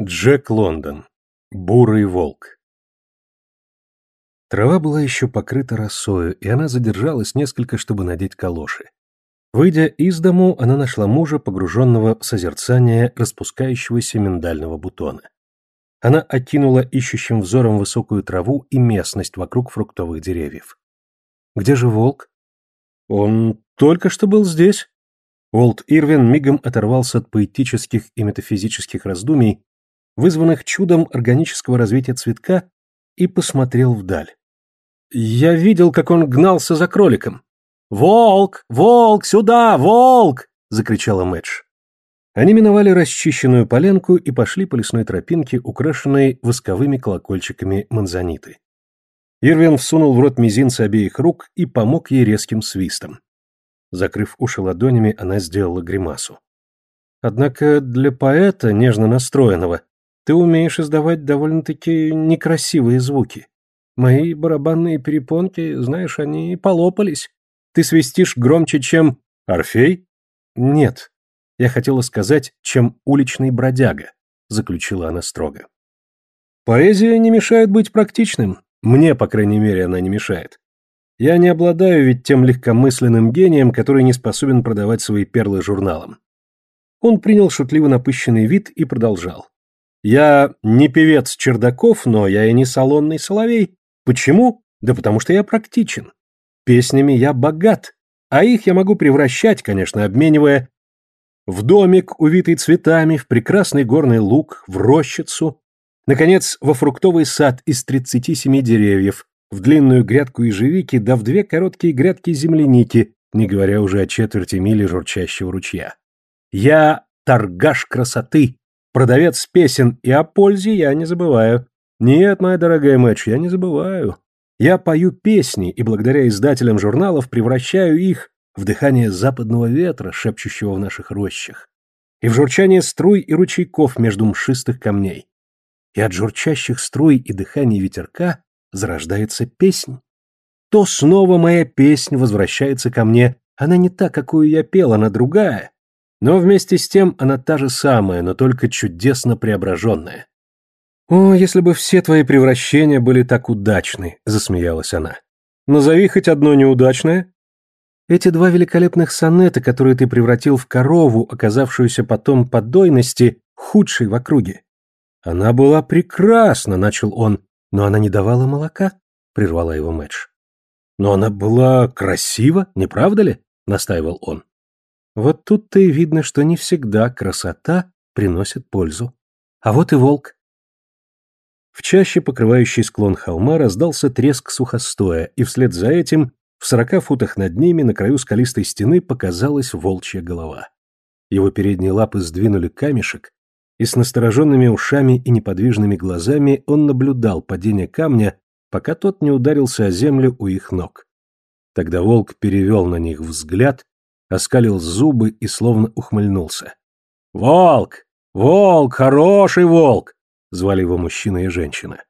Джек Лондон. Бурый волк. Трава была еще покрыта росою, и она задержалась несколько, чтобы надеть калоши. Выйдя из дому, она нашла мужа, погруженного в созерцание распускающегося миндального бутона. Она окинула ищущим взором высокую траву и местность вокруг фруктовых деревьев. «Где же волк?» «Он только что был здесь». Уолт Ирвин мигом оторвался от поэтических и метафизических раздумий, вызванных чудом органического развития цветка, и посмотрел вдаль. «Я видел, как он гнался за кроликом». «Волк! Волк! Сюда! Волк!» — закричала Мэтч. Они миновали расчищенную поленку и пошли по лесной тропинке, украшенной восковыми колокольчиками манзаниты. Ирвин всунул в рот мизинцы обеих рук и помог ей резким свистом. Закрыв уши ладонями, она сделала гримасу. «Однако для поэта, нежно настроенного, ты умеешь издавать довольно-таки некрасивые звуки. Мои барабанные перепонки, знаешь, они полопались. Ты свистишь громче, чем... Орфей? Нет. Я хотела сказать, чем уличный бродяга, заключила она строго. Поэзия не мешает быть практичным. Мне, по крайней мере, она не мешает. Я не обладаю ведь тем легкомысленным гением, который не способен продавать свои перлы журналам. Он принял шутливо напыщенный вид и продолжал. Я не певец чердаков, но я и не салонный соловей. Почему? Да потому что я практичен. Песнями я богат, а их я могу превращать, конечно, обменивая в домик, увитый цветами, в прекрасный горный луг, в рощицу, наконец, во фруктовый сад из 37 деревьев, в длинную грядку ежевики, да в две короткие грядки земляники, не говоря уже о четверти мили журчащего ручья. Я торгаш красоты, продавец песен, и о пользе я не забываю. Нет, моя дорогая Мэтч, я не забываю. Я пою песни, и благодаря издателям журналов превращаю их в дыхание западного ветра, шепчущего в наших рощах, и в журчание струй и ручейков между мшистых камней. И от журчащих струй и дыхания ветерка зарождается песнь. То снова моя песнь возвращается ко мне. Она не та, какую я пел, она другая. Но вместе с тем она та же самая, но только чудесно преображенная. «О, если бы все твои превращения были так удачны», — засмеялась она. «Назови хоть одно неудачное». «Эти два великолепных сонета, которые ты превратил в корову, оказавшуюся потом по дойности, худшей в округе». «Она была прекрасна», — начал он, — «но она не давала молока», — прервала его Мэтч. «Но она была красива, не правда ли?» — настаивал он. «Вот тут-то и видно, что не всегда красота приносит пользу. А вот и волк. В чаще, покрывающей склон холма, раздался треск сухостоя, и вслед за этим, в сорока футах над ними, на краю скалистой стены, показалась волчья голова. Его передние лапы сдвинули камешек, и с настороженными ушами и неподвижными глазами он наблюдал падение камня, пока тот не ударился о землю у их ног. Тогда волк перевел на них взгляд, оскалил зубы и словно ухмыльнулся. «Волк! Волк! Хороший волк! Звали его мужчина и женщина.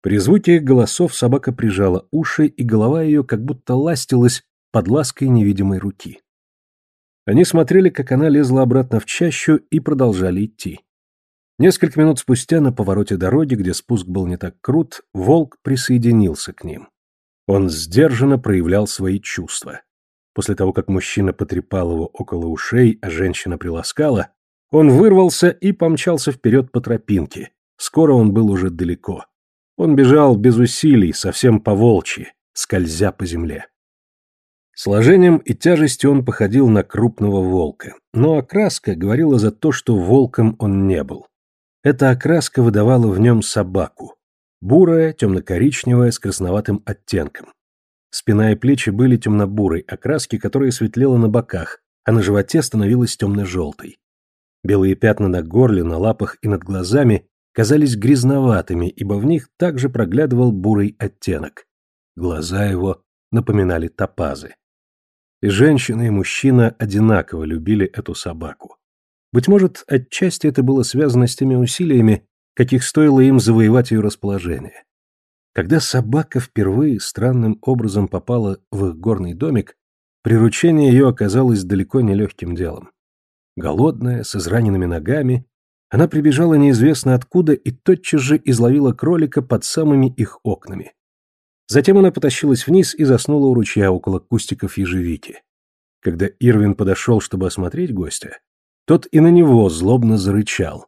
При звуке голосов собака прижала уши, и голова ее как будто ластилась под лаской невидимой руки. Они смотрели, как она лезла обратно в чащу, и продолжали идти. Несколько минут спустя на повороте дороги, где спуск был не так крут, волк присоединился к ним. Он сдержанно проявлял свои чувства. После того, как мужчина потрепал его около ушей, а женщина приласкала, он вырвался и помчался вперед по тропинке. Скоро он был уже далеко. Он бежал без усилий, совсем по-волчьи, скользя по земле. Сложением и тяжестью он походил на крупного волка, но окраска говорила за то, что волком он не был. Эта окраска выдавала в нем собаку. Бурая, темно-коричневая, с красноватым оттенком. Спина и плечи были темно-бурой окраски, которая светлела на боках, а на животе становилась темно-желтой. Белые пятна на горле, на лапах и над глазами казались грязноватыми, ибо в них также проглядывал бурый оттенок. Глаза его напоминали топазы. И женщина, и мужчина одинаково любили эту собаку. Быть может, отчасти это было связано с теми усилиями, каких стоило им завоевать ее расположение. Когда собака впервые странным образом попала в их горный домик, приручение ее оказалось далеко не легким делом голодная, с израненными ногами, Она прибежала неизвестно откуда и тотчас же изловила кролика под самыми их окнами. Затем она потащилась вниз и заснула у ручья около кустиков ежевики. Когда Ирвин подошел, чтобы осмотреть гостя, тот и на него злобно зарычал.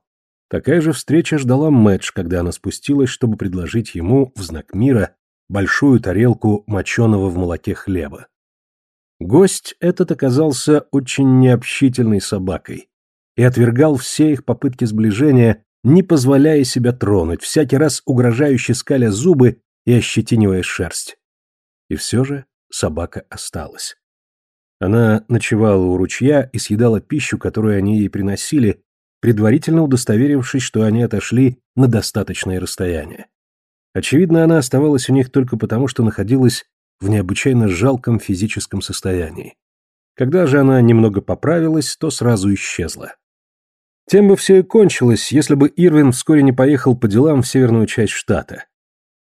Такая же встреча ждала Мэтч, когда она спустилась, чтобы предложить ему, в знак мира, большую тарелку моченого в молоке хлеба. Гость этот оказался очень необщительной собакой и отвергал все их попытки сближения, не позволяя себя тронуть, всякий раз угрожающе скаля зубы и ощетинивая шерсть. И все же собака осталась. Она ночевала у ручья и съедала пищу, которую они ей приносили, предварительно удостоверившись, что они отошли на достаточное расстояние. Очевидно, она оставалась у них только потому, что находилась в необычайно жалком физическом состоянии. Когда же она немного поправилась, то сразу исчезла. Тем бы все и кончилось, если бы Ирвин вскоре не поехал по делам в северную часть штата.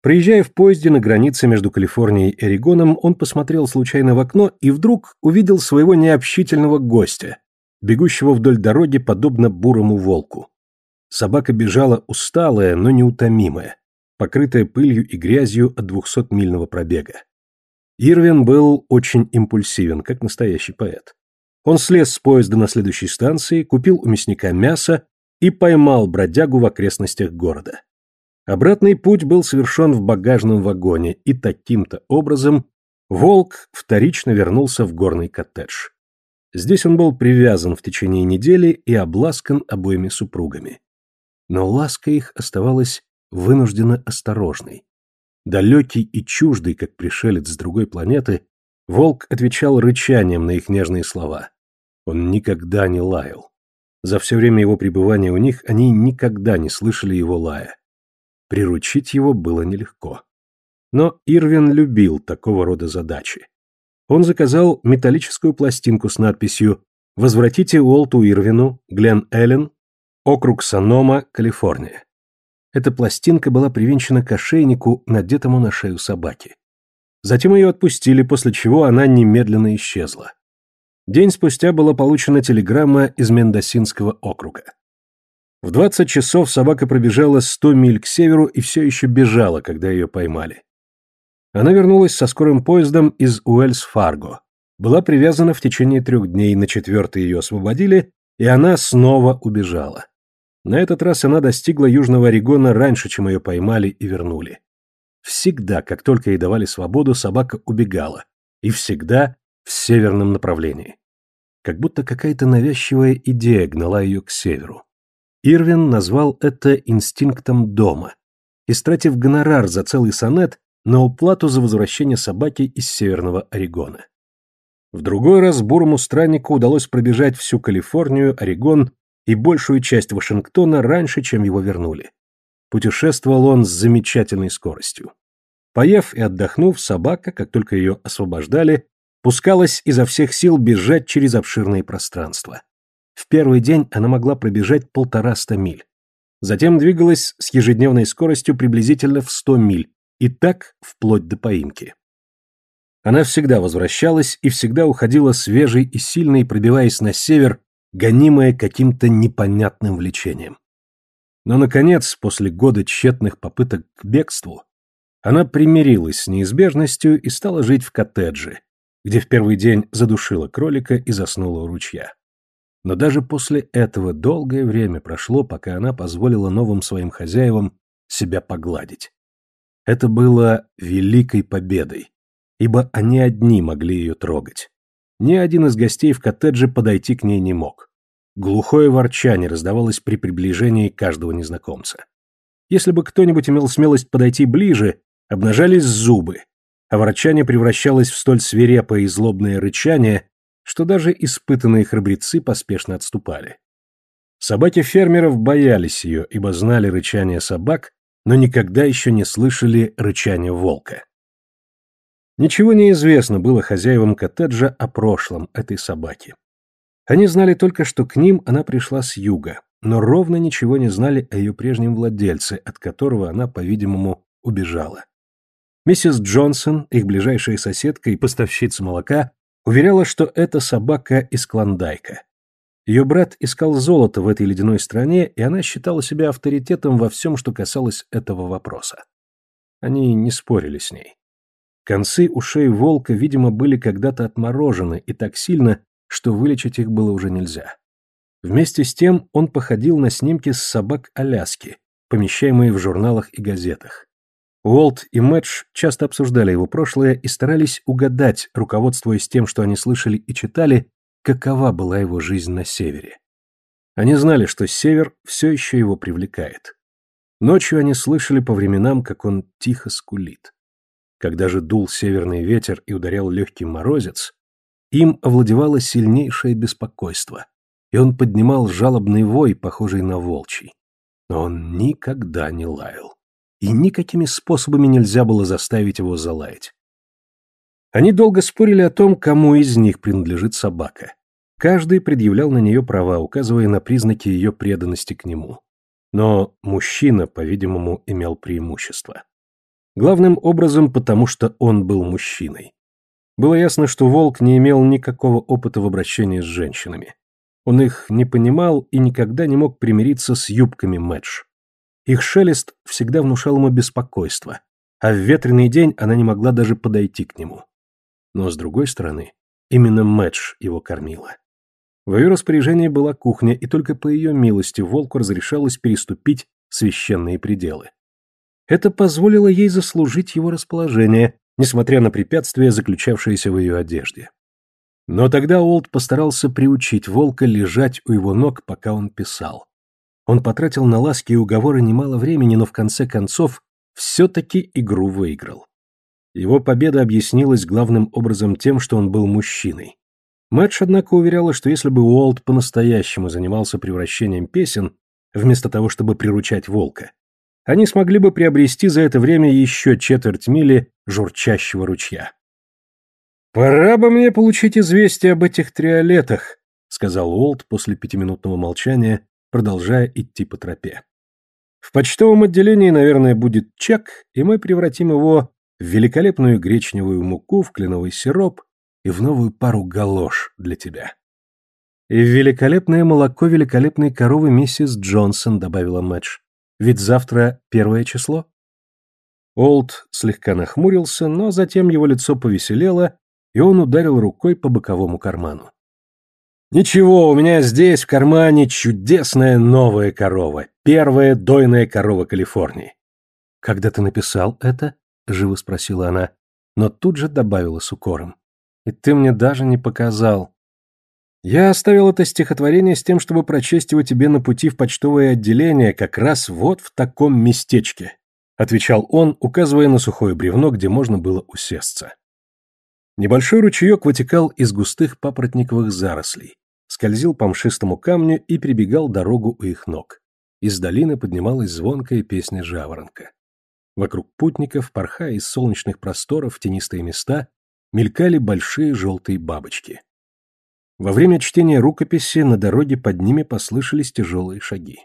Проезжая в поезде на границе между Калифорнией и Орегоном, он посмотрел случайно в окно и вдруг увидел своего необщительного гостя, бегущего вдоль дороги подобно бурому волку. Собака бежала усталая, но неутомимая, покрытая пылью и грязью от двухсотмильного пробега. Ирвин был очень импульсивен, как настоящий поэт. Он слез с поезда на следующей станции, купил у мясника мясо и поймал бродягу в окрестностях города. Обратный путь был совершен в багажном вагоне, и таким-то образом волк вторично вернулся в горный коттедж. Здесь он был привязан в течение недели и обласкан обоими супругами. Но ласка их оставалась вынужденно осторожной. Далекий и чуждый, как пришелец с другой планеты, волк отвечал рычанием на их нежные слова. Он никогда не лаял. За все время его пребывания у них они никогда не слышали его лая. Приручить его было нелегко. Но Ирвин любил такого рода задачи. Он заказал металлическую пластинку с надписью «Возвратите Уолту Ирвину, Глен Эллен, округ Санома, Калифорния». Эта пластинка была привинчена к ошейнику, надетому на шею собаки. Затем ее отпустили, после чего она немедленно исчезла. День спустя была получена телеграмма из Мендосинского округа. В 20 часов собака пробежала 100 миль к северу и все еще бежала, когда ее поймали. Она вернулась со скорым поездом из Уэльс-Фарго. Была привязана в течение трех дней, на четвертый ее освободили, и она снова убежала. На этот раз она достигла Южного Орегона раньше, чем ее поймали и вернули. Всегда, как только ей давали свободу, собака убегала. И всегда в северном направлении. Как будто какая-то навязчивая идея гнала ее к северу. Ирвин назвал это инстинктом дома, истратив гонорар за целый сонет на уплату за возвращение собаки из Северного Орегона. В другой раз бурому страннику удалось пробежать всю Калифорнию, Орегон и большую часть Вашингтона раньше, чем его вернули. Путешествовал он с замечательной скоростью. Поев и отдохнув, собака, как только ее освобождали, пускалась изо всех сил бежать через обширные пространства. В первый день она могла пробежать полтораста миль. Затем двигалась с ежедневной скоростью приблизительно в 100 миль, и так вплоть до поимки. Она всегда возвращалась и всегда уходила свежей и сильной, пробиваясь на север, гонимая каким-то непонятным влечением. Но, наконец, после года тщетных попыток к бегству, она примирилась с неизбежностью и стала жить в коттедже, где в первый день задушила кролика и заснула у ручья. Но даже после этого долгое время прошло, пока она позволила новым своим хозяевам себя погладить. Это было великой победой, ибо они одни могли ее трогать. Ни один из гостей в коттедже подойти к ней не мог. Глухое ворчание раздавалось при приближении каждого незнакомца. Если бы кто-нибудь имел смелость подойти ближе, обнажались зубы, а ворчание превращалось в столь свирепое и злобное рычание, что даже испытанные храбрецы поспешно отступали. Собаки фермеров боялись ее, ибо знали рычание собак, но никогда еще не слышали рычания волка. Ничего не известно было хозяевам коттеджа о прошлом этой собаки. Они знали только, что к ним она пришла с юга, но ровно ничего не знали о ее прежнем владельце, от которого она, по-видимому, убежала. Миссис Джонсон, их ближайшая соседка и поставщица молока, уверяла, что это собака из Клондайка. Ее брат искал золото в этой ледяной стране, и она считала себя авторитетом во всем, что касалось этого вопроса. Они не спорили с ней. Концы ушей волка, видимо, были когда-то отморожены и так сильно, что вылечить их было уже нельзя. Вместе с тем он походил на снимки с собак Аляски, помещаемые в журналах и газетах. Уолт и Мэтч часто обсуждали его прошлое и старались угадать, руководствуясь тем, что они слышали и читали, какова была его жизнь на севере. Они знали, что север все еще его привлекает. Ночью они слышали по временам, как он тихо скулит. Когда же дул северный ветер и ударял легкий морозец, им овладевало сильнейшее беспокойство, и он поднимал жалобный вой, похожий на волчий. Но он никогда не лаял. И никакими способами нельзя было заставить его залаять. Они долго спорили о том, кому из них принадлежит собака. Каждый предъявлял на нее права, указывая на признаки ее преданности к нему. Но мужчина, по-видимому, имел преимущество. Главным образом потому, что он был мужчиной. Было ясно, что волк не имел никакого опыта в обращении с женщинами. Он их не понимал и никогда не мог примириться с юбками Мэтч. Их шелест всегда внушал ему беспокойство, а в ветреный день она не могла даже подойти к нему. Но, с другой стороны, именно Мэтч его кормила. В ее распоряжении была кухня, и только по ее милости волку разрешалось переступить священные пределы. Это позволило ей заслужить его расположение, несмотря на препятствия, заключавшиеся в ее одежде. Но тогда Олд постарался приучить волка лежать у его ног, пока он писал. Он потратил на ласки и уговоры немало времени, но в конце концов все-таки игру выиграл. Его победа объяснилась главным образом тем, что он был мужчиной. Мэтч, однако, уверяла, что если бы Уолт по-настоящему занимался превращением песен, вместо того, чтобы приручать волка, они смогли бы приобрести за это время еще четверть мили журчащего ручья. «Пора бы мне получить известие об этих триолетах», — сказал Уолт после пятиминутного молчания, продолжая идти по тропе. «В почтовом отделении, наверное, будет чек, и мы превратим его в великолепную гречневую муку, в кленовый сироп и в новую пару галош для тебя». «И в великолепное молоко великолепной коровы миссис Джонсон», — добавила Мэтч. «Ведь завтра первое число». Олд слегка нахмурился, но затем его лицо повеселело, и он ударил рукой по боковому карману. «Ничего, у меня здесь в кармане чудесная новая корова, первая дойная корова Калифорнии». «Когда ты написал это?» — живо спросила она, но тут же добавила с укором. «И ты мне даже не показал». «Я оставил это стихотворение с тем, чтобы прочесть его тебе на пути в почтовое отделение как раз вот в таком местечке», — отвечал он, указывая на сухое бревно, где можно было усесться. Небольшой ручеек вытекал из густых папоротниковых зарослей, скользил по мшистому камню и перебегал дорогу у их ног. Из долины поднималась звонкая песня жаворонка. Вокруг путников, порхая из солнечных просторов в тенистые места, мелькали большие желтые бабочки. Во время чтения рукописи на дороге под ними послышались тяжелые шаги.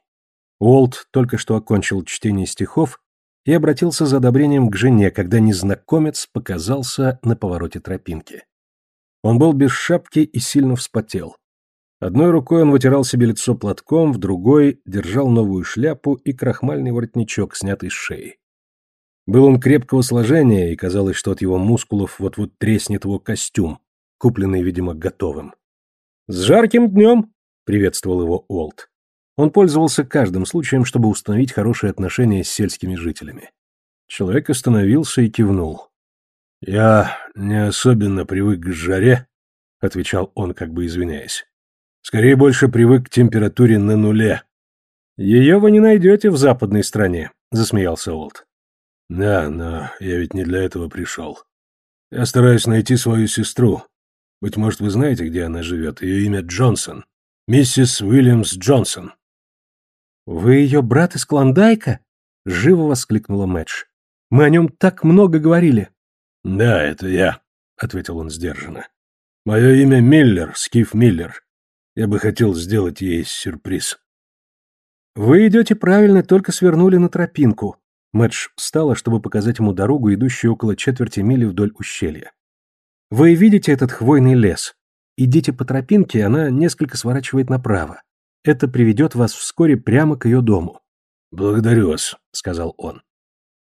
Уолт только что окончил чтение стихов и обратился за одобрением к жене, когда незнакомец показался на повороте тропинки. Он был без шапки и сильно вспотел. Одной рукой он вытирал себе лицо платком, в другой держал новую шляпу и крахмальный воротничок, снятый с шеи. Был он крепкого сложения, и казалось, что от его мускулов вот-вот треснет его костюм, купленный, видимо, готовым. «С жарким днем!» — приветствовал его Олд. Он пользовался каждым случаем, чтобы установить хорошие отношения с сельскими жителями. Человек остановился и кивнул. «Я не особенно привык к жаре», — отвечал он, как бы извиняясь. Скорее больше привык к температуре на нуле. Ее вы не найдете в западной стране, засмеялся Олд. Да, но я ведь не для этого пришел. Я стараюсь найти свою сестру. Быть может, вы знаете, где она живет. Ее имя Джонсон. Миссис Уильямс Джонсон. Вы ее брат из Клондайка? Живо воскликнула Мэтч. Мы о нем так много говорили. Да, это я, ответил он сдержанно. Мое имя Миллер, Скиф Миллер. Я бы хотел сделать ей сюрприз. Вы идете правильно, только свернули на тропинку. Мэтч встала, чтобы показать ему дорогу, идущую около четверти мили вдоль ущелья. Вы видите этот хвойный лес? идите по тропинке, она несколько сворачивает направо. Это приведет вас вскоре прямо к ее дому». «Благодарю вас», — сказал он.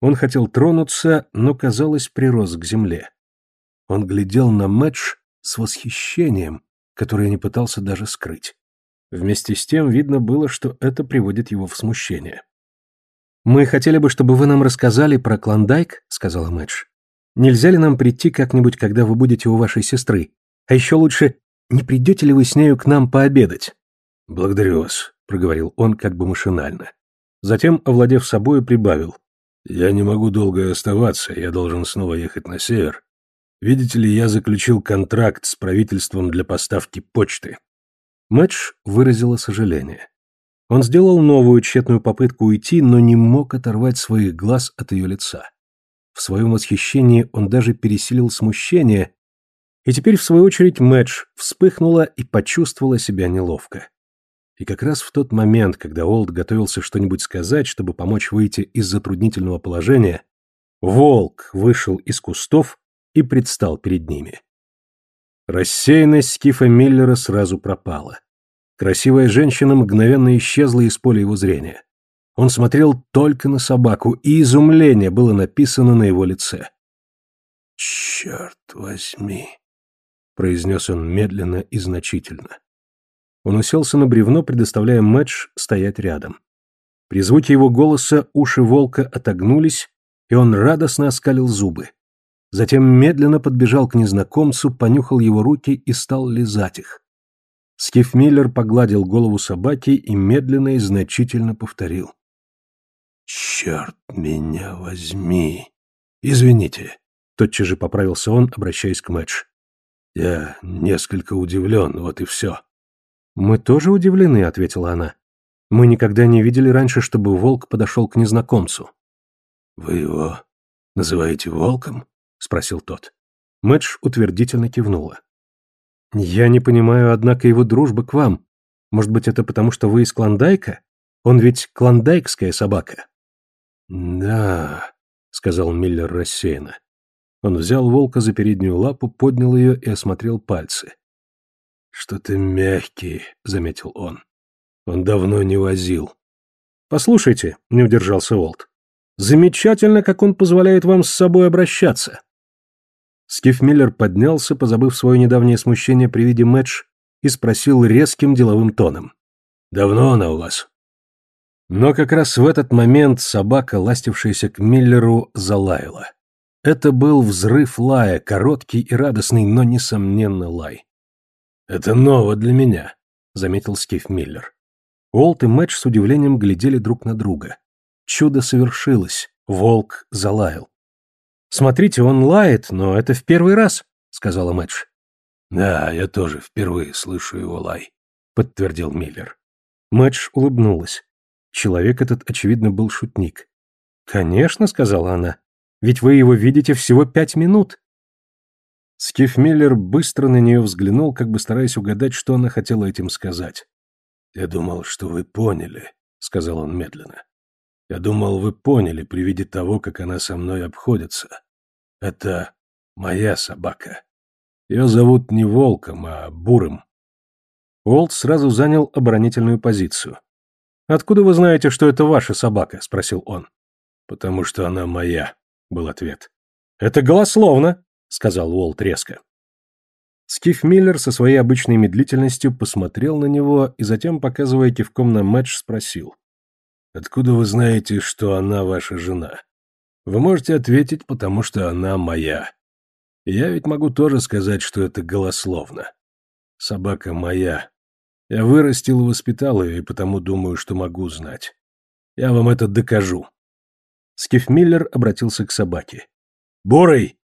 Он хотел тронуться, но, казалось, прирос к земле. Он глядел на Мэтч с восхищением, которое не пытался даже скрыть. Вместе с тем видно было, что это приводит его в смущение. «Мы хотели бы, чтобы вы нам рассказали про Клондайк», — сказала Мэтч. «Нельзя ли нам прийти как-нибудь, когда вы будете у вашей сестры? А еще лучше, не придете ли вы с нею к нам пообедать?» «Благодарю вас», — проговорил он как бы машинально. Затем, овладев собою, прибавил. «Я не могу долго оставаться, я должен снова ехать на север. Видите ли, я заключил контракт с правительством для поставки почты». Мэтч выразила сожаление. Он сделал новую тщетную попытку уйти, но не мог оторвать своих глаз от ее лица. В своем восхищении он даже пересилил смущение, и теперь, в свою очередь, Мэтч вспыхнула и почувствовала себя неловко. И как раз в тот момент, когда Олд готовился что-нибудь сказать, чтобы помочь выйти из затруднительного положения, волк вышел из кустов и предстал перед ними. Рассеянность Скифа Миллера сразу пропала. Красивая женщина мгновенно исчезла из поля его зрения. Он смотрел только на собаку, и изумление было написано на его лице. «Черт возьми!» — произнес он медленно и значительно. Он уселся на бревно, предоставляя Мэтч стоять рядом. При звуке его голоса уши волка отогнулись, и он радостно оскалил зубы. Затем медленно подбежал к незнакомцу, понюхал его руки и стал лизать их. Скиф Миллер погладил голову собаки и медленно и значительно повторил. «Черт меня возьми! Извините!» Тотчас же поправился он, обращаясь к Мэтч. «Я несколько удивлен, вот и все». «Мы тоже удивлены», — ответила она. «Мы никогда не видели раньше, чтобы волк подошел к незнакомцу». «Вы его называете волком?» — спросил тот. Мэтч утвердительно кивнула. «Я не понимаю, однако, его дружбы к вам. Может быть, это потому, что вы из Клондайка? Он ведь клондайкская собака». «Да», — сказал Миллер рассеянно. Он взял волка за переднюю лапу, поднял ее и осмотрел пальцы. «Что-то мягкий», — заметил он. «Он давно не возил». «Послушайте», — не удержался Уолт. «Замечательно, как он позволяет вам с собой обращаться». Скиф Миллер поднялся, позабыв свое недавнее смущение при виде Мэтч, и спросил резким деловым тоном. «Давно она у вас?» Но как раз в этот момент собака, ластившаяся к Миллеру, залаяла. Это был взрыв лая, короткий и радостный, но, несомненно, лай. «Это ново для меня», — заметил Стив Миллер. Уолт и Мэтч с удивлением глядели друг на друга. Чудо совершилось. Волк залаял. «Смотрите, он лает, но это в первый раз», — сказала Мэтч. «Да, я тоже впервые слышу его лай», — подтвердил Миллер. Мэтч улыбнулась. Человек этот, очевидно, был шутник. «Конечно», — сказала она, — «ведь вы его видите всего пять минут». Скиф Миллер быстро на нее взглянул, как бы стараясь угадать, что она хотела этим сказать. «Я думал, что вы поняли», — сказал он медленно. «Я думал, вы поняли при виде того, как она со мной обходится. Это моя собака. Ее зовут не Волком, а Бурым». Уолт сразу занял оборонительную позицию. «Откуда вы знаете, что это ваша собака?» — спросил он. «Потому что она моя», — был ответ. «Это голословно», — сказал Уолт резко. Скиф Миллер со своей обычной медлительностью посмотрел на него и затем, показывая кивком на матч, спросил. «Откуда вы знаете, что она ваша жена? Вы можете ответить, потому что она моя. я ведь могу тоже сказать, что это голословно. Собака моя. Я вырастил и воспитал ее, и потому думаю, что могу знать. Я вам это докажу». Скиф Миллер обратился к собаке. «Бурый!»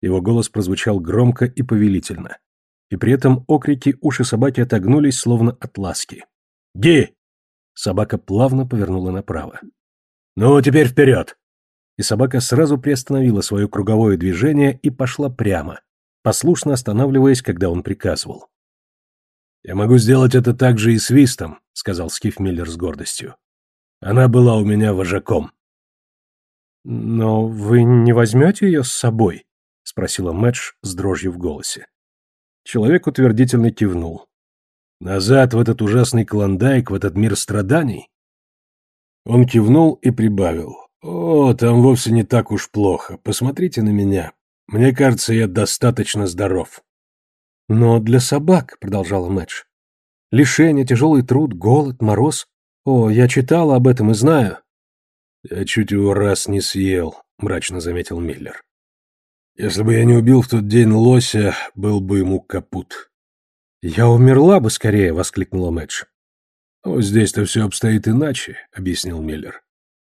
Его голос прозвучал громко и повелительно. И при этом окрики уши собаки отогнулись, словно от ласки. «Ги!» Собака плавно повернула направо. «Ну, теперь вперед!» И собака сразу приостановила свое круговое движение и пошла прямо, послушно останавливаясь, когда он приказывал. «Я могу сделать это также и свистом», — сказал Скиф Миллер с гордостью. «Она была у меня вожаком». «Но вы не возьмете ее с собой?» — спросила Мэтч с дрожью в голосе. Человек утвердительно кивнул. Назад в этот ужасный клондайк, в этот мир страданий? Он кивнул и прибавил. «О, там вовсе не так уж плохо. Посмотрите на меня. Мне кажется, я достаточно здоров». «Но для собак», — продолжала Мэтч. «Лишение, тяжелый труд, голод, мороз. О, я читала об этом и знаю». «Я чуть его раз не съел», — мрачно заметил Миллер. «Если бы я не убил в тот день лося, был бы ему капут». «Я умерла бы скорее», — воскликнула Мэтч. «О, здесь-то все обстоит иначе», — объяснил Миллер.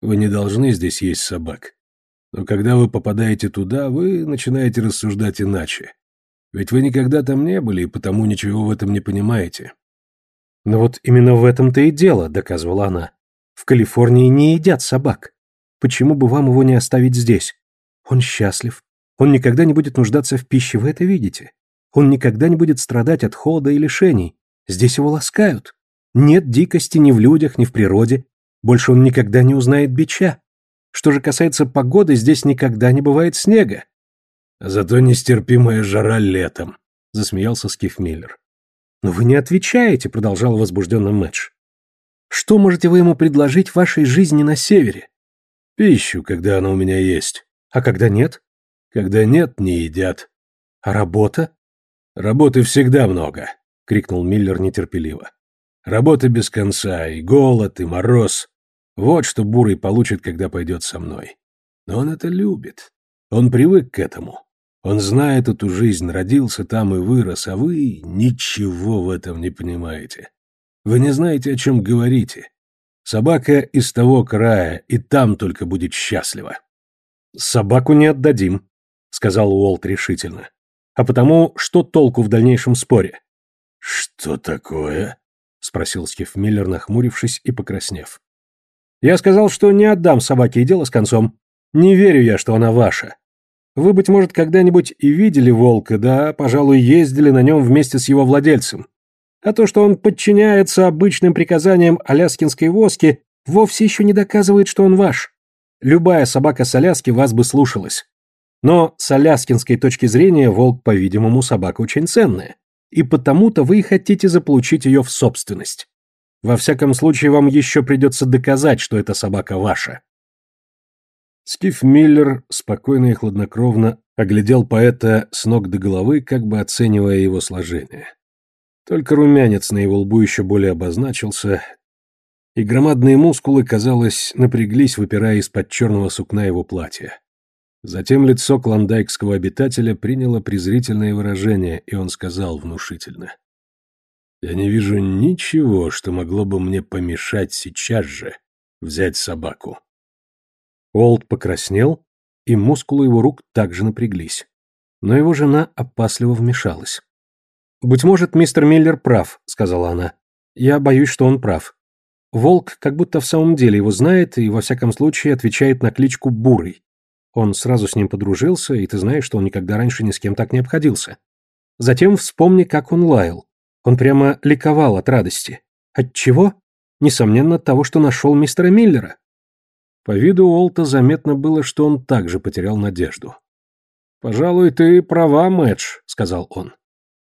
«Вы не должны здесь есть собак. Но когда вы попадаете туда, вы начинаете рассуждать иначе. Ведь вы никогда там не были, и потому ничего в этом не понимаете». «Но вот именно в этом-то и дело», — доказывала она. «В Калифорнии не едят собак. Почему бы вам его не оставить здесь? Он счастлив. Он никогда не будет нуждаться в пище, вы это видите. Он никогда не будет страдать от холода и лишений. Здесь его ласкают. Нет дикости ни в людях, ни в природе. Больше он никогда не узнает бича. Что же касается погоды, здесь никогда не бывает снега. Зато нестерпимая жара летом, засмеялся Скиф Миллер. Но вы не отвечаете, продолжал возбужденно Мэтч. Что можете вы ему предложить в вашей жизни на севере? Пищу, когда она у меня есть. А когда нет? Когда нет, не едят. А работа? Работы всегда много, крикнул Миллер нетерпеливо. Работа без конца, и голод, и мороз. Вот что Бурый получит, когда пойдет со мной. Но он это любит. Он привык к этому. Он знает эту жизнь, родился там и вырос, а вы ничего в этом не понимаете. Вы не знаете, о чем говорите. Собака из того края, и там только будет счастлива. «Собаку не отдадим», — сказал Уолт решительно. «А потому что толку в дальнейшем споре?» «Что такое?» — спросил Скиф Миллер, нахмурившись и покраснев. «Я сказал, что не отдам собаке, и дело с концом. Не верю я, что она ваша. Вы, быть может, когда-нибудь и видели волка, да, пожалуй, ездили на нем вместе с его владельцем. А то, что он подчиняется обычным приказаниям аляскинской воски, вовсе еще не доказывает, что он ваш. Любая собака с Аляски вас бы слушалась. Но с аляскинской точки зрения волк, по-видимому, собака очень ценная и потому-то вы хотите заполучить ее в собственность. Во всяком случае, вам еще придется доказать, что эта собака ваша. Стив Миллер спокойно и хладнокровно оглядел поэта с ног до головы, как бы оценивая его сложение. Только румянец на его лбу еще более обозначился, и громадные мускулы, казалось, напряглись, выпирая из-под черного сукна его платья. Затем лицо клондайкского обитателя приняло презрительное выражение, и он сказал внушительно. «Я не вижу ничего, что могло бы мне помешать сейчас же взять собаку». Олд покраснел, и мускулы его рук также напряглись. Но его жена опасливо вмешалась. «Быть может, мистер Миллер прав», — сказала она. «Я боюсь, что он прав. Волк как будто в самом деле его знает и, во всяком случае, отвечает на кличку Бурый. Он сразу с ним подружился, и ты знаешь, что он никогда раньше ни с кем так не обходился. Затем вспомни, как он лаял. Он прямо ликовал от радости. От чего? Несомненно, от того, что нашел мистера Миллера. По виду Уолта заметно было, что он также потерял надежду. «Пожалуй, ты права, Мэтч», — сказал он.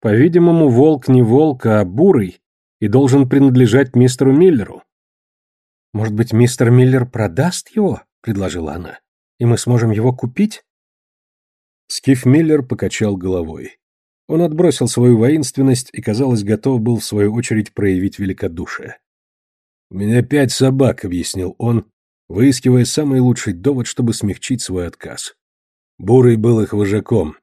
«По-видимому, волк не волк, а бурый, и должен принадлежать мистеру Миллеру». «Может быть, мистер Миллер продаст его?» — предложила она и мы сможем его купить?» Скиф Миллер покачал головой. Он отбросил свою воинственность и, казалось, готов был в свою очередь проявить великодушие. «У меня пять собак», — объяснил он, выискивая самый лучший довод, чтобы смягчить свой отказ. Бурый был их вожаком.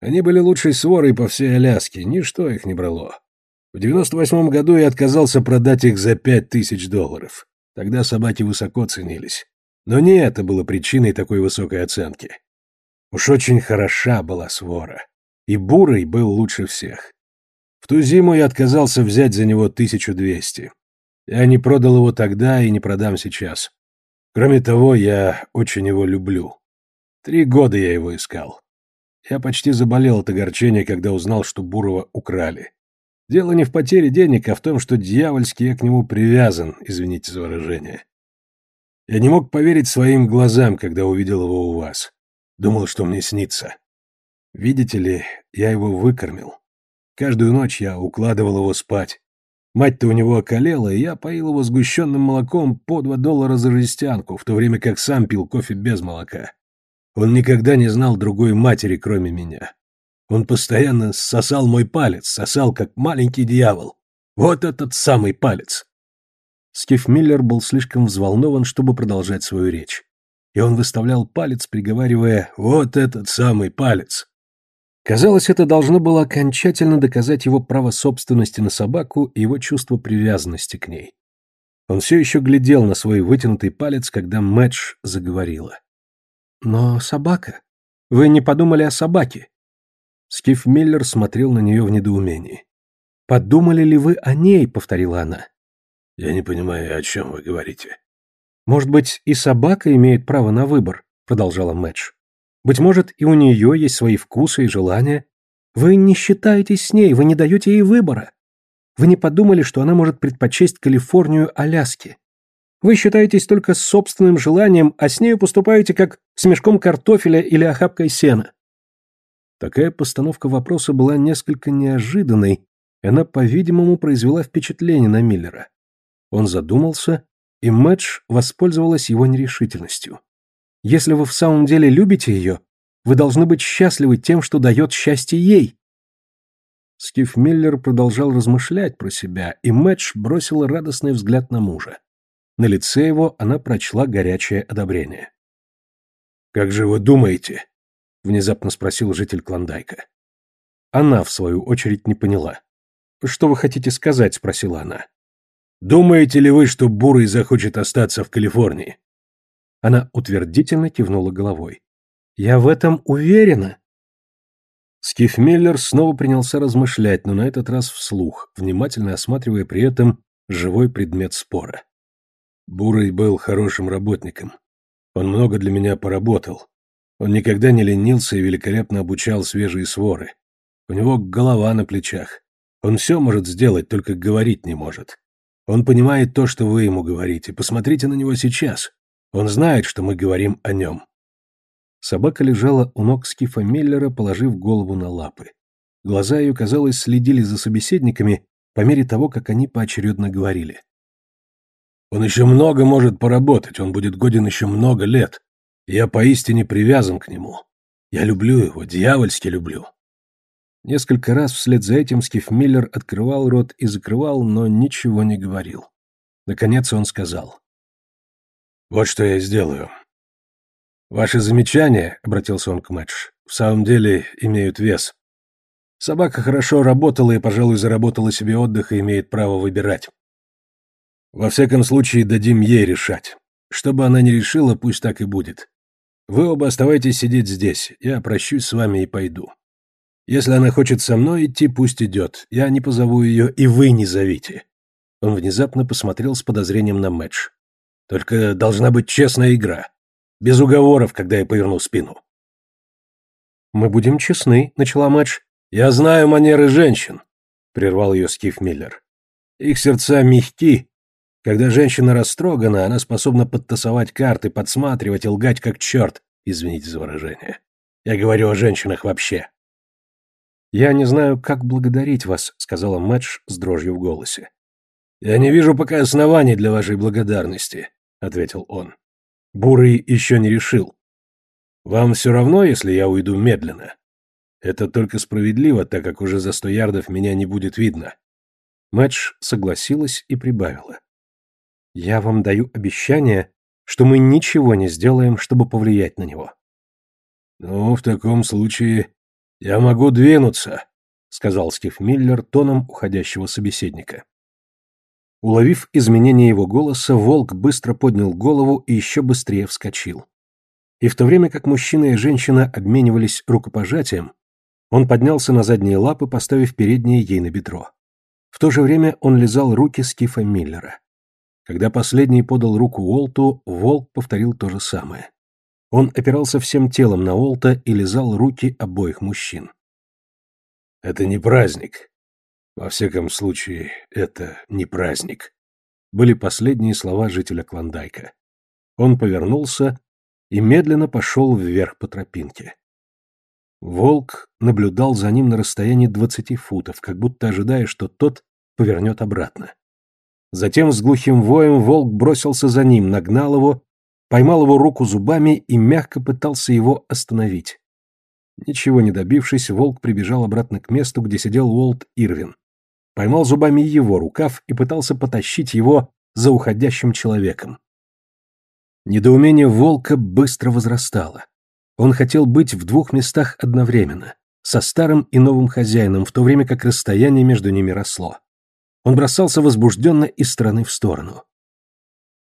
Они были лучшей сворой по всей Аляске, ничто их не брало. В девяносто восьмом году я отказался продать их за пять тысяч долларов. Тогда собаки высоко ценились. Но не это было причиной такой высокой оценки. Уж очень хороша была свора. И Бурый был лучше всех. В ту зиму я отказался взять за него 1200. Я не продал его тогда и не продам сейчас. Кроме того, я очень его люблю. Три года я его искал. Я почти заболел от огорчения, когда узнал, что Бурова украли. Дело не в потере денег, а в том, что дьявольски я к нему привязан, извините за выражение. Я не мог поверить своим глазам, когда увидел его у вас. Думал, что мне снится. Видите ли, я его выкормил. Каждую ночь я укладывал его спать. Мать-то у него околела, и я поил его сгущенным молоком по два доллара за жестянку, в то время как сам пил кофе без молока. Он никогда не знал другой матери, кроме меня. Он постоянно сосал мой палец, сосал, как маленький дьявол. Вот этот самый палец. Стив Миллер был слишком взволнован, чтобы продолжать свою речь. И он выставлял палец, приговаривая «Вот этот самый палец». Казалось, это должно было окончательно доказать его право собственности на собаку и его чувство привязанности к ней. Он все еще глядел на свой вытянутый палец, когда Мэтч заговорила. «Но собака? Вы не подумали о собаке?» Скиф Миллер смотрел на нее в недоумении. «Подумали ли вы о ней?» — повторила она. «Я не понимаю, о чем вы говорите». «Может быть, и собака имеет право на выбор?» — продолжала Мэтч. Быть может, и у нее есть свои вкусы и желания. Вы не считаетесь с ней, вы не даете ей выбора. Вы не подумали, что она может предпочесть Калифорнию Аляске. Вы считаетесь только собственным желанием, а с нею поступаете как с мешком картофеля или охапкой сена. Такая постановка вопроса была несколько неожиданной, и она, по-видимому, произвела впечатление на Миллера. Он задумался, и Мэтч воспользовалась его нерешительностью. Если вы в самом деле любите ее, вы должны быть счастливы тем, что дает счастье ей. Стив Миллер продолжал размышлять про себя, и Мэтч бросила радостный взгляд на мужа. На лице его она прочла горячее одобрение. «Как же вы думаете?» — внезапно спросил житель Клондайка. Она, в свою очередь, не поняла. «Что вы хотите сказать?» — спросила она. «Думаете ли вы, что Бурый захочет остаться в Калифорнии?» Она утвердительно кивнула головой. «Я в этом уверена». Скиф Миллер снова принялся размышлять, но на этот раз вслух, внимательно осматривая при этом живой предмет спора. Бурый был хорошим работником. Он много для меня поработал. Он никогда не ленился и великолепно обучал свежие своры. У него голова на плечах. Он все может сделать, только говорить не может. Он понимает то, что вы ему говорите. Посмотрите на него сейчас. Он знает, что мы говорим о нем. Собака лежала у ног Скифа Миллера, положив голову на лапы. Глаза ее, казалось, следили за собеседниками по мере того, как они поочередно говорили. «Он еще много может поработать, он будет годен еще много лет. Я поистине привязан к нему. Я люблю его, дьявольски люблю». Несколько раз вслед за этим Скиф Миллер открывал рот и закрывал, но ничего не говорил. Наконец он сказал. Вот что я сделаю. Ваши замечания, обратился он к Мэтч, в самом деле имеют вес. Собака хорошо работала и, пожалуй, заработала себе отдых и имеет право выбирать. Во всяком случае, дадим ей решать. Что бы она ни решила, пусть так и будет. Вы оба оставайтесь сидеть здесь, я прощусь с вами и пойду. Если она хочет со мной идти, пусть идет. Я не позову ее, и вы не зовите. Он внезапно посмотрел с подозрением на Мэтч. Только должна быть честная игра. Без уговоров, когда я поверну спину. «Мы будем честны», — начала Мэтч. «Я знаю манеры женщин», — прервал ее Стив Миллер. «Их сердца мягки. Когда женщина растрогана, она способна подтасовать карты, подсматривать и лгать как черт, извините за выражение. Я говорю о женщинах вообще». «Я не знаю, как благодарить вас», — сказала Мэтч с дрожью в голосе. «Я не вижу пока оснований для вашей благодарности. — ответил он. Бурый еще не решил. Вам все равно, если я уйду медленно? Это только справедливо, так как уже за сто ярдов меня не будет видно. Мэтч согласилась и прибавила. Я вам даю обещание, что мы ничего не сделаем, чтобы повлиять на него. Ну, в таком случае я могу двинуться, сказал Стив Миллер тоном уходящего собеседника. Уловив изменение его голоса, волк быстро поднял голову и еще быстрее вскочил. И в то время как мужчина и женщина обменивались рукопожатием, он поднялся на задние лапы, поставив передние ей на бедро. В то же время он лизал руки Стифа Миллера. Когда последний подал руку Уолту, волк повторил то же самое. Он опирался всем телом на Уолта и лизал руки обоих мужчин. «Это не праздник», во всяком случае, это не праздник. Были последние слова жителя Клондайка. Он повернулся и медленно пошел вверх по тропинке. Волк наблюдал за ним на расстоянии двадцати футов, как будто ожидая, что тот повернет обратно. Затем с глухим воем волк бросился за ним, нагнал его, поймал его руку зубами и мягко пытался его остановить. Ничего не добившись, волк прибежал обратно к месту, где сидел Уолт Ирвин. Поймал зубами его рукав и пытался потащить его за уходящим человеком. Недоумение волка быстро возрастало. Он хотел быть в двух местах одновременно, со старым и новым хозяином, в то время как расстояние между ними росло. Он бросался возбужденно из стороны в сторону.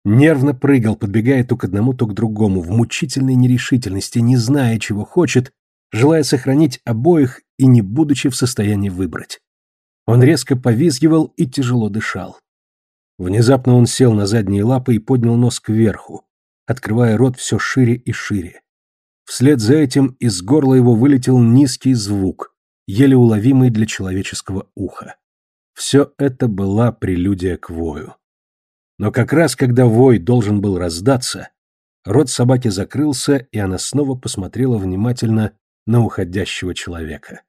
Нервно прыгал, подбегая то к одному, то к другому, в мучительной нерешительности, не зная, чего хочет, желая сохранить обоих и не будучи в состоянии выбрать. Он резко повизгивал и тяжело дышал. Внезапно он сел на задние лапы и поднял нос кверху, открывая рот все шире и шире. Вслед за этим из горла его вылетел низкий звук, еле уловимый для человеческого уха. Все это была прелюдия к вою. Но как раз когда вой должен был раздаться, рот собаки закрылся, и она снова посмотрела внимательно на уходящего человека.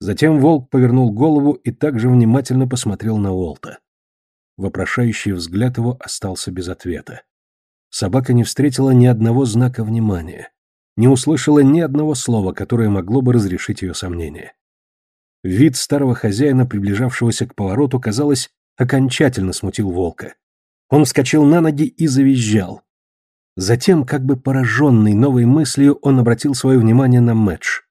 Затем волк повернул голову и также внимательно посмотрел на Уолта. Вопрошающий взгляд его остался без ответа. Собака не встретила ни одного знака внимания не услышала ни одного слова, которое могло бы разрешить ее сомнения. Вид старого хозяина, приближавшегося к повороту, казалось, окончательно смутил волка. Он вскочил на ноги и завизжал. Затем, как бы пораженный новой мыслью, он обратил свое внимание на Мэтч.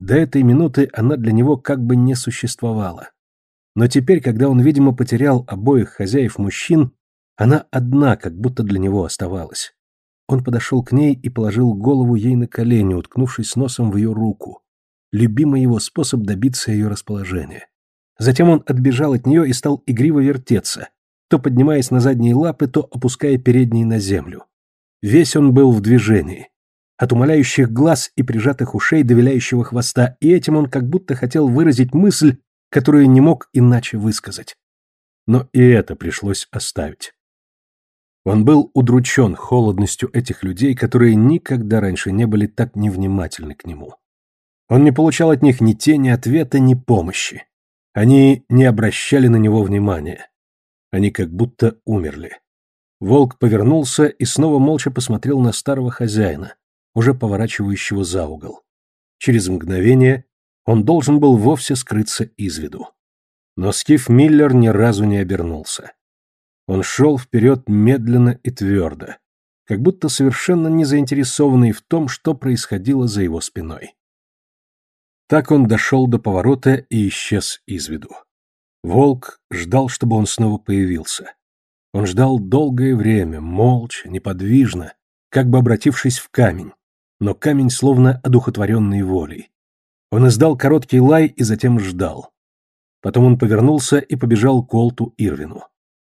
До этой минуты она для него как бы не существовала. Но теперь, когда он, видимо, потерял обоих хозяев мужчин, она одна как будто для него оставалась. Он подошел к ней и положил голову ей на колени, уткнувшись носом в ее руку. Любимый его способ добиться ее расположения. Затем он отбежал от нее и стал игриво вертеться, то поднимаясь на задние лапы, то опуская передние на землю. Весь он был в движении. От умоляющих глаз и прижатых ушей до виляющего хвоста, и этим он как будто хотел выразить мысль, которую не мог иначе высказать. Но и это пришлось оставить. Он был удручен холодностью этих людей, которые никогда раньше не были так невнимательны к нему. Он не получал от них ни тени ответа, ни помощи. Они не обращали на него внимания. Они как будто умерли. Волк повернулся и снова молча посмотрел на старого хозяина, уже поворачивающего за угол. Через мгновение он должен был вовсе скрыться из виду. Но Стив Миллер ни разу не обернулся. Он шел вперед медленно и твердо, как будто совершенно не заинтересованный в том, что происходило за его спиной. Так он дошел до поворота и исчез из виду. Волк ждал, чтобы он снова появился. Он ждал долгое время, молча, неподвижно, как бы обратившись в камень, но камень словно одухотворенный волей. Он издал короткий лай и затем ждал. Потом он повернулся и побежал к Олту Ирвину.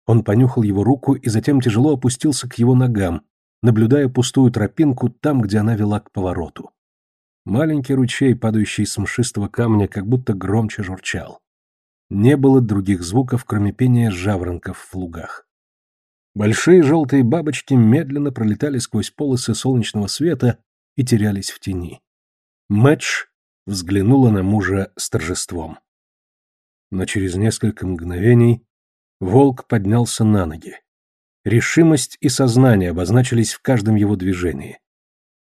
Он понюхал его руку и затем тяжело опустился к его ногам, наблюдая пустую тропинку там, где она вела к повороту. Маленький ручей, падающий с мшистого камня, как будто громче журчал. Не было других звуков, кроме пения жаворонков в лугах. Большие желтые бабочки медленно пролетали сквозь полосы солнечного света и терялись в тени. Мэтч взглянула на мужа с торжеством. Но через несколько мгновений Волк поднялся на ноги. Решимость и сознание обозначились в каждом его движении.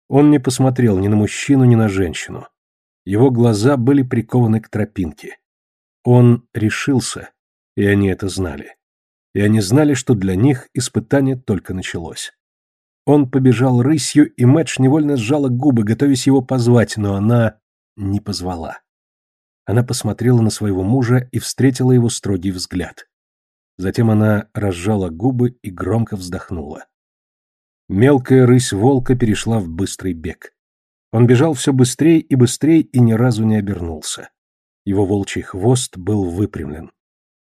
Он не посмотрел ни на мужчину, ни на женщину. Его глаза были прикованы к тропинке. Он решился, и они это знали. И они знали, что для них испытание только началось. Он побежал рысью, и Мэтч невольно сжала губы, готовясь его позвать, но она не позвала. Она посмотрела на своего мужа и встретила его строгий взгляд. Затем она разжала губы и громко вздохнула. Мелкая рысь волка перешла в быстрый бег. Он бежал все быстрее и быстрее и ни разу не обернулся. Его волчий хвост был выпрямлен.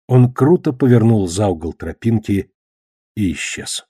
Он круто повернул за угол тропинки и исчез.